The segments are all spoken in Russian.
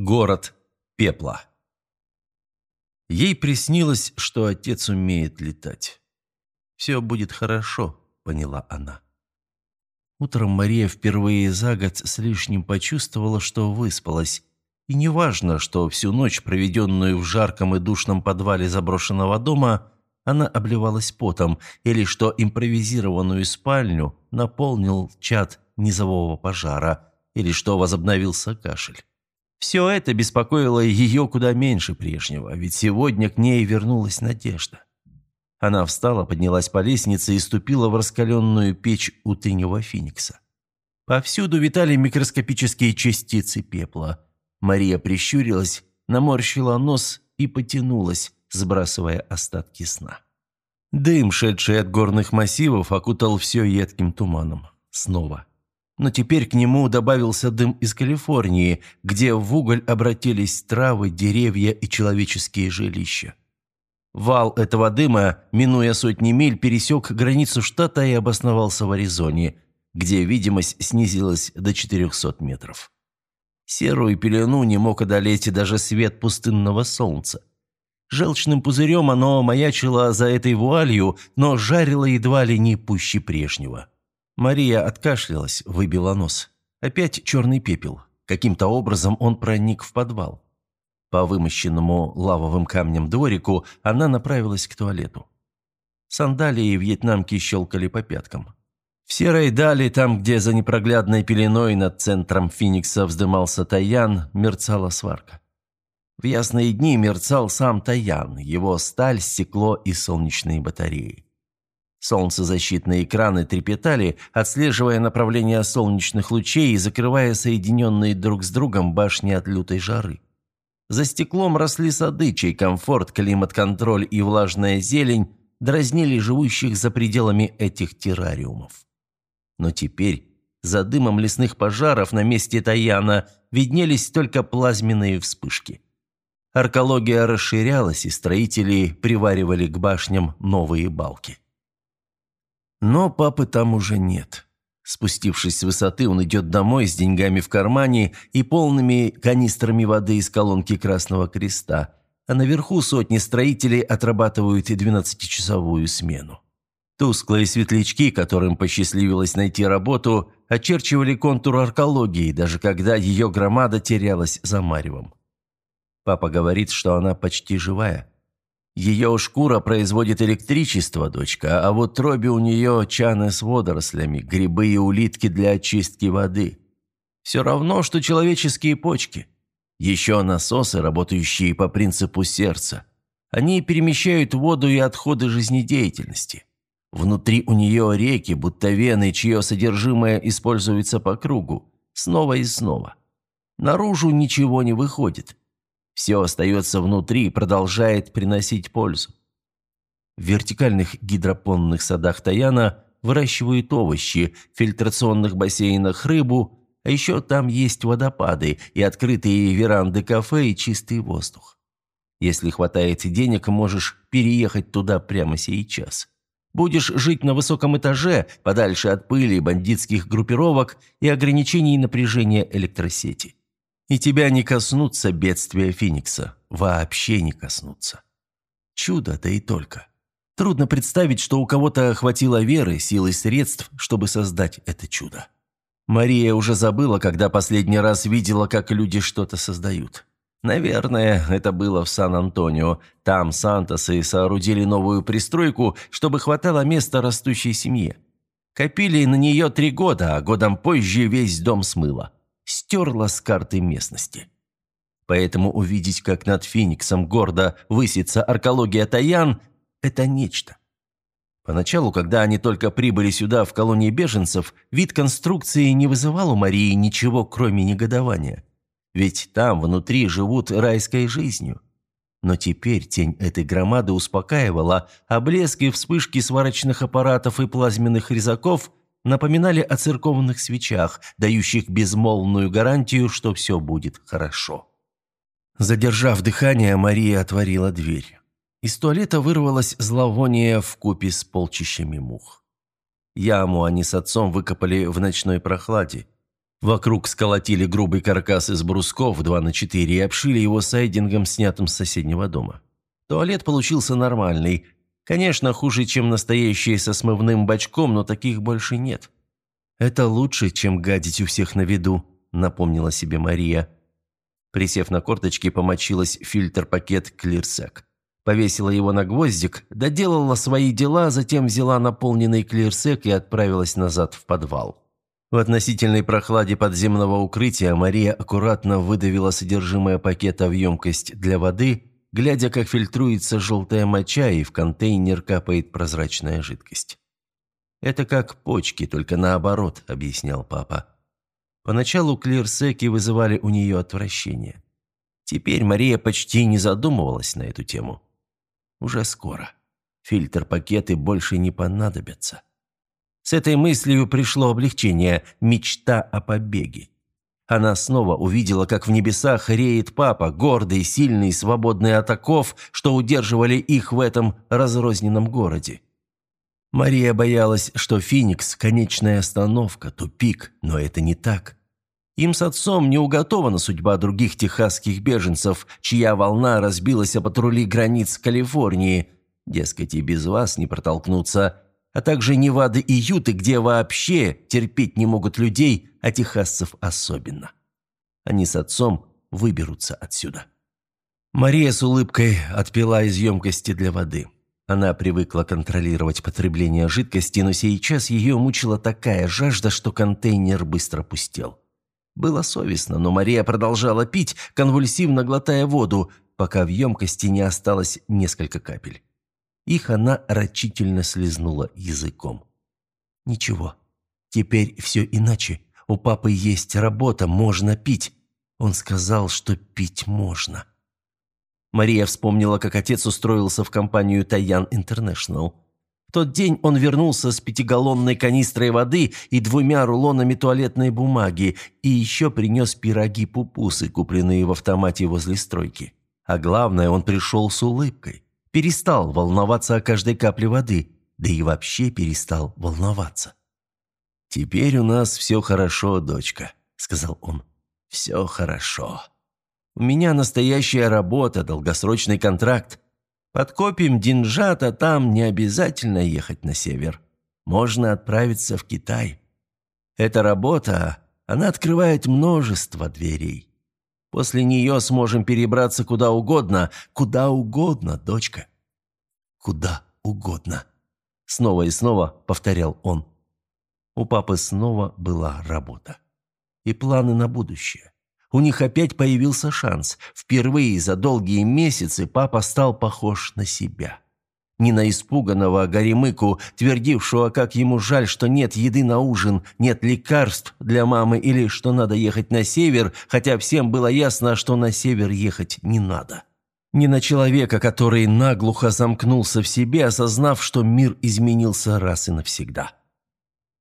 Город пепла. Ей приснилось, что отец умеет летать. «Все будет хорошо», — поняла она. Утром Мария впервые за год с лишним почувствовала, что выспалась. И неважно, что всю ночь, проведенную в жарком и душном подвале заброшенного дома, она обливалась потом, или что импровизированную спальню наполнил чад низового пожара, или что возобновился кашель. Все это беспокоило ее куда меньше прежнего, ведь сегодня к ней вернулась надежда. Она встала, поднялась по лестнице и ступила в раскаленную печь утреннего феникса. Повсюду витали микроскопические частицы пепла. Мария прищурилась, наморщила нос и потянулась, сбрасывая остатки сна. Дым, шедший от горных массивов, окутал все едким туманом. Снова. Но теперь к нему добавился дым из Калифорнии, где в уголь обратились травы, деревья и человеческие жилища. Вал этого дыма, минуя сотни миль, пересек границу штата и обосновался в Аризоне, где видимость снизилась до 400 метров. Серую пелену не мог одолеть даже свет пустынного солнца. Желчным пузырем оно маячило за этой вуалью, но жарило едва ли не пуще прежнего. Мария откашлялась, выбила нос. Опять черный пепел. Каким-то образом он проник в подвал. По вымощенному лавовым камнем дворику она направилась к туалету. Сандалии вьетнамки щелкали по пяткам. В серой дали, там, где за непроглядной пеленой над центром Феникса вздымался Таян, мерцала сварка. В ясные дни мерцал сам Таян, его сталь, стекло и солнечные батареи. Солнцезащитные экраны трепетали, отслеживая направление солнечных лучей и закрывая соединенные друг с другом башни от лютой жары. За стеклом росли сады, чей комфорт, климат-контроль и влажная зелень дразнили живущих за пределами этих террариумов. Но теперь за дымом лесных пожаров на месте Таяна виднелись только плазменные вспышки. Аркология расширялась, и строители приваривали к башням новые балки. Но папы там уже нет. Спустившись с высоты, он идет домой с деньгами в кармане и полными канистрами воды из колонки Красного Креста, а наверху сотни строителей отрабатывают и двенадцатичасовую смену. Тусклые светлячки, которым посчастливилось найти работу, очерчивали контур аркологии, даже когда ее громада терялась за маревом. Папа говорит, что она почти живая. Ее шкура производит электричество, дочка, а вот троби у нее чаны с водорослями, грибы и улитки для очистки воды. Все равно, что человеческие почки. Еще насосы, работающие по принципу сердца. Они перемещают воду и отходы жизнедеятельности. Внутри у нее реки, будто вены, чье содержимое используется по кругу, снова и снова. Наружу ничего не выходит. Все остается внутри и продолжает приносить пользу. В вертикальных гидропонных садах Таяна выращивают овощи, в фильтрационных бассейнах рыбу, а еще там есть водопады и открытые веранды кафе и чистый воздух. Если хватает денег, можешь переехать туда прямо сейчас. Будешь жить на высоком этаже, подальше от пыли, бандитских группировок и ограничений напряжения электросети. И тебя не коснутся бедствия Феникса. Вообще не коснутся. Чудо, да и только. Трудно представить, что у кого-то хватило веры, силы средств, чтобы создать это чудо. Мария уже забыла, когда последний раз видела, как люди что-то создают. Наверное, это было в Сан-Антонио. Там Сантосы соорудили новую пристройку, чтобы хватало места растущей семье. Копили на нее три года, а годом позже весь дом смыло стерла с карты местности. Поэтому увидеть, как над Фениксом гордо высится аркология Таян – это нечто. Поначалу, когда они только прибыли сюда, в колонии беженцев, вид конструкции не вызывал у Марии ничего, кроме негодования. Ведь там, внутри, живут райской жизнью. Но теперь тень этой громады успокаивала, а блеск и вспышки сварочных аппаратов и плазменных резаков напоминали о церковных свечах, дающих безмолвную гарантию, что все будет хорошо. Задержав дыхание, Мария отворила дверь. Из туалета вырвалось зловоние в купе с полчищами мух. Яму они с отцом выкопали в ночной прохладе. Вокруг сколотили грубый каркас из брусков 2 на 4 и обшили его сайдингом, снятым с соседнего дома. Туалет получился нормальный. Конечно, хуже, чем настоящий со смывным бачком, но таких больше нет. «Это лучше, чем гадить у всех на виду», — напомнила себе Мария. Присев на корточки, помочилась фильтр-пакет «Клирсек». Повесила его на гвоздик, доделала свои дела, затем взяла наполненный клирсек и отправилась назад в подвал. В относительной прохладе подземного укрытия Мария аккуратно выдавила содержимое пакета в емкость для воды, глядя, как фильтруется желтая моча и в контейнер капает прозрачная жидкость. «Это как почки, только наоборот», — объяснял папа. Поначалу клирсеки вызывали у нее отвращение. Теперь Мария почти не задумывалась на эту тему. Уже скоро. Фильтр-пакеты больше не понадобятся. С этой мыслью пришло облегчение, мечта о побеге. Она снова увидела, как в небесах реет папа, гордый, сильный, свободный от оков, что удерживали их в этом разрозненном городе. Мария боялась, что Феникс – конечная остановка, тупик, но это не так. Им с отцом не уготована судьба других техасских беженцев, чья волна разбилась о патрули границ Калифорнии. Дескать, и без вас не протолкнуться – а также Невады и Юты, где вообще терпеть не могут людей, а техасцев особенно. Они с отцом выберутся отсюда. Мария с улыбкой отпила из емкости для воды. Она привыкла контролировать потребление жидкости, но сейчас ее мучила такая жажда, что контейнер быстро пустел. Было совестно, но Мария продолжала пить, конвульсивно глотая воду, пока в емкости не осталось несколько капель. Их она рачительно слезнула языком. «Ничего, теперь все иначе. У папы есть работа, можно пить. Он сказал, что пить можно». Мария вспомнила, как отец устроился в компанию «Таян Интернешнл». В тот день он вернулся с пятигаллонной канистрой воды и двумя рулонами туалетной бумаги, и еще принес пироги-пупусы, купленные в автомате возле стройки. А главное, он пришел с улыбкой перестал волноваться о каждой капле воды, да и вообще перестал волноваться. «Теперь у нас все хорошо, дочка», — сказал он. «Все хорошо. У меня настоящая работа, долгосрочный контракт. Подкопим деньжат, а там не обязательно ехать на север. Можно отправиться в Китай. Эта работа, она открывает множество дверей. После нее сможем перебраться куда угодно, куда угодно, дочка. Куда угодно. Снова и снова повторял он. У папы снова была работа. И планы на будущее. У них опять появился шанс. Впервые за долгие месяцы папа стал похож на себя. Не на испуганного Горемыку, твердившего, как ему жаль, что нет еды на ужин, нет лекарств для мамы или что надо ехать на север, хотя всем было ясно, что на север ехать не надо. Не на человека, который наглухо замкнулся в себе, осознав, что мир изменился раз и навсегда.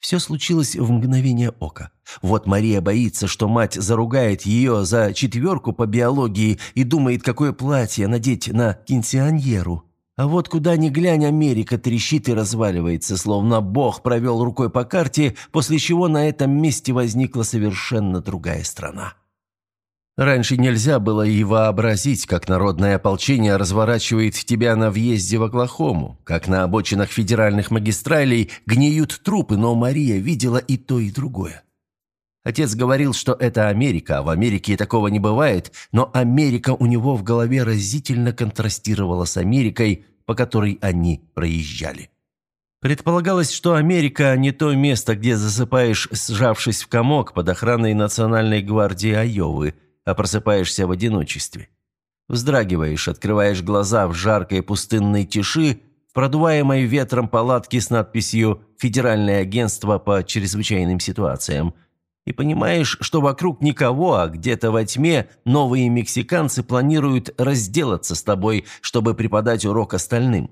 Все случилось в мгновение ока. Вот Мария боится, что мать заругает ее за четверку по биологии и думает, какое платье надеть на кинсионьеру. А вот куда ни глянь, Америка трещит и разваливается, словно Бог провел рукой по карте, после чего на этом месте возникла совершенно другая страна. Раньше нельзя было и вообразить, как народное ополчение разворачивает тебя на въезде в Оклахому, как на обочинах федеральных магистралей гниют трупы, но Мария видела и то, и другое. Отец говорил, что это Америка, а в Америке такого не бывает, но Америка у него в голове разительно контрастировала с Америкой, по которой они проезжали. Предполагалось, что Америка не то место, где засыпаешь, сжавшись в комок под охраной Национальной гвардии Айовы, а просыпаешься в одиночестве. Вздрагиваешь, открываешь глаза в жаркой пустынной тиши, в продуваемой ветром палатке с надписью «Федеральное агентство по чрезвычайным ситуациям», и понимаешь, что вокруг никого, а где-то во тьме новые мексиканцы планируют разделаться с тобой, чтобы преподать урок остальным.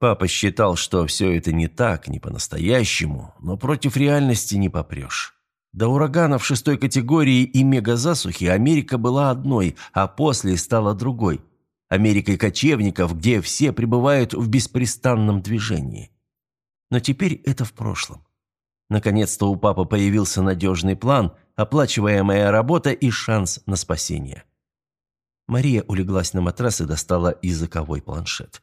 Папа считал, что все это не так, не по-настоящему, но против реальности не попрешь. До ураганов шестой категории и мегазасухи Америка была одной, а после стала другой. Америкой кочевников, где все пребывают в беспрестанном движении. Но теперь это в прошлом. Наконец-то у папы появился надежный план, оплачиваемая работа и шанс на спасение. Мария улеглась на матрас и достала языковой планшет.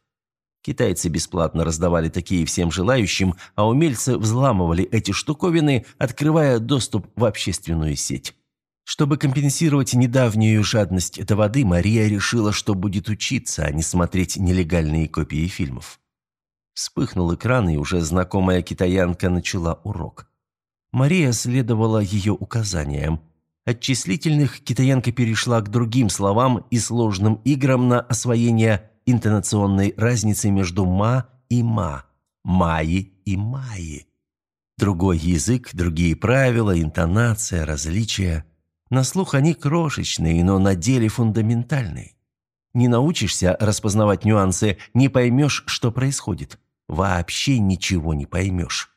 Китайцы бесплатно раздавали такие всем желающим, а умельцы взламывали эти штуковины, открывая доступ в общественную сеть. Чтобы компенсировать недавнюю жадность до воды, Мария решила, что будет учиться, а не смотреть нелегальные копии фильмов. Вспыхнул экран, и уже знакомая китаянка начала урок. Мария следовала ее указаниям. От числительных китаянка перешла к другим словам и сложным играм на освоение интонационной разницы между «ма» и «ма», «маи» и «маи». Другой язык, другие правила, интонация, различия – на слух они крошечные, но на деле фундаментальные. Не научишься распознавать нюансы, не поймешь, что происходит. Вообще ничего не поймешь.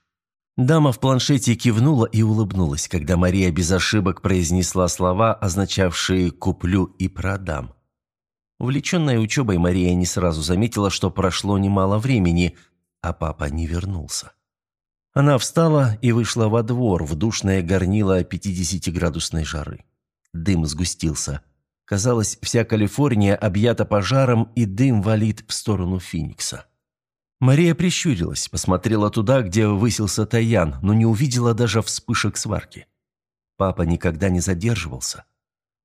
Дама в планшете кивнула и улыбнулась, когда Мария без ошибок произнесла слова, означавшие «куплю и продам». Увлеченная учебой, Мария не сразу заметила, что прошло немало времени, а папа не вернулся. Она встала и вышла во двор в душное горнило 50-градусной жары. Дым сгустился. Казалось, вся Калифорния объята пожаром, и дым валит в сторону Финикса. Мария прищурилась, посмотрела туда, где высился Таян, но не увидела даже вспышек сварки. Папа никогда не задерживался.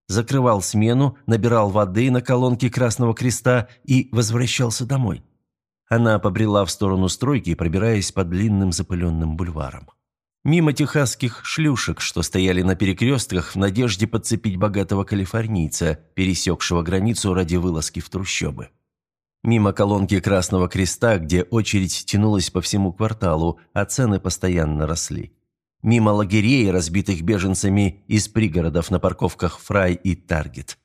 Закрывал смену, набирал воды на колонке Красного Креста и возвращался домой. Она побрела в сторону стройки, пробираясь по длинным запыленным бульварам. Мимо техасских шлюшек, что стояли на перекрестках в надежде подцепить богатого калифорнийца, пересекшего границу ради вылазки в трущобы. Мимо колонки Красного Креста, где очередь тянулась по всему кварталу, а цены постоянно росли. Мимо лагерей, разбитых беженцами из пригородов на парковках «Фрай» и «Таргет».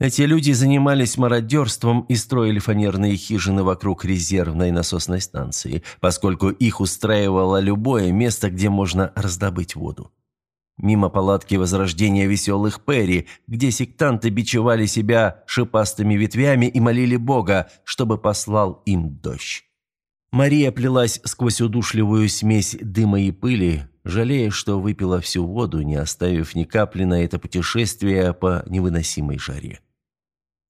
Эти люди занимались мародерством и строили фанерные хижины вокруг резервной насосной станции, поскольку их устраивало любое место, где можно раздобыть воду. Мимо палатки возрождения веселых Перри, где сектанты бичевали себя шипастыми ветвями и молили Бога, чтобы послал им дождь. Мария плелась сквозь удушливую смесь дыма и пыли, жалея, что выпила всю воду, не оставив ни капли на это путешествие по невыносимой жаре.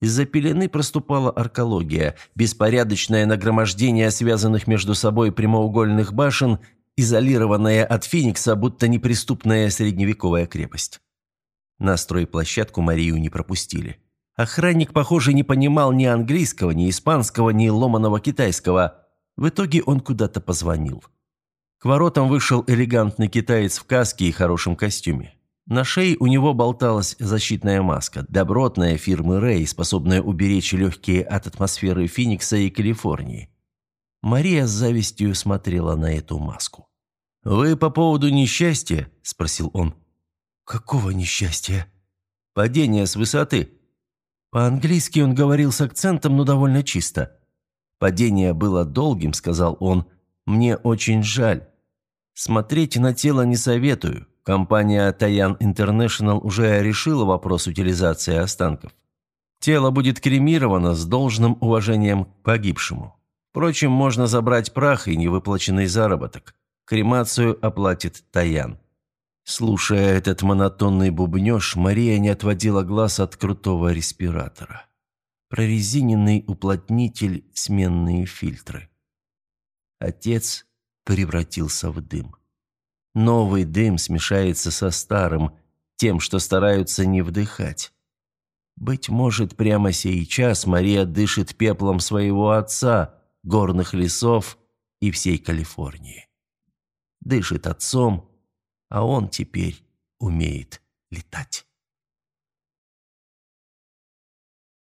Из-за пелены проступала аркология, беспорядочное нагромождение связанных между собой прямоугольных башен, изолированная от Феникса, будто неприступная средневековая крепость. На стройплощадку Марию не пропустили. Охранник, похоже, не понимал ни английского, ни испанского, ни ломаного китайского. В итоге он куда-то позвонил. К воротам вышел элегантный китаец в каске и хорошем костюме. На шее у него болталась защитная маска, добротная фирмы Рэй, способная уберечь легкие от атмосферы Феникса и Калифорнии. Мария с завистью смотрела на эту маску. «Вы по поводу несчастья?» – спросил он. «Какого несчастья?» «Падение с высоты». По-английски он говорил с акцентом, но довольно чисто. «Падение было долгим», – сказал он. «Мне очень жаль. Смотреть на тело не советую. Компания Таян International уже решила вопрос утилизации останков. Тело будет кремировано с должным уважением к погибшему. Впрочем, можно забрать прах и невыплаченный заработок. Кремацию оплатит Таян. Слушая этот монотонный бубнеж, Мария не отводила глаз от крутого респиратора. Прорезиненный уплотнитель, сменные фильтры. Отец превратился в дым. Новый дым смешается со старым, тем, что стараются не вдыхать. Быть может, прямо сейчас Мария дышит пеплом своего отца, горных лесов и всей Калифорнии. Дышит отцом, а он теперь умеет летать.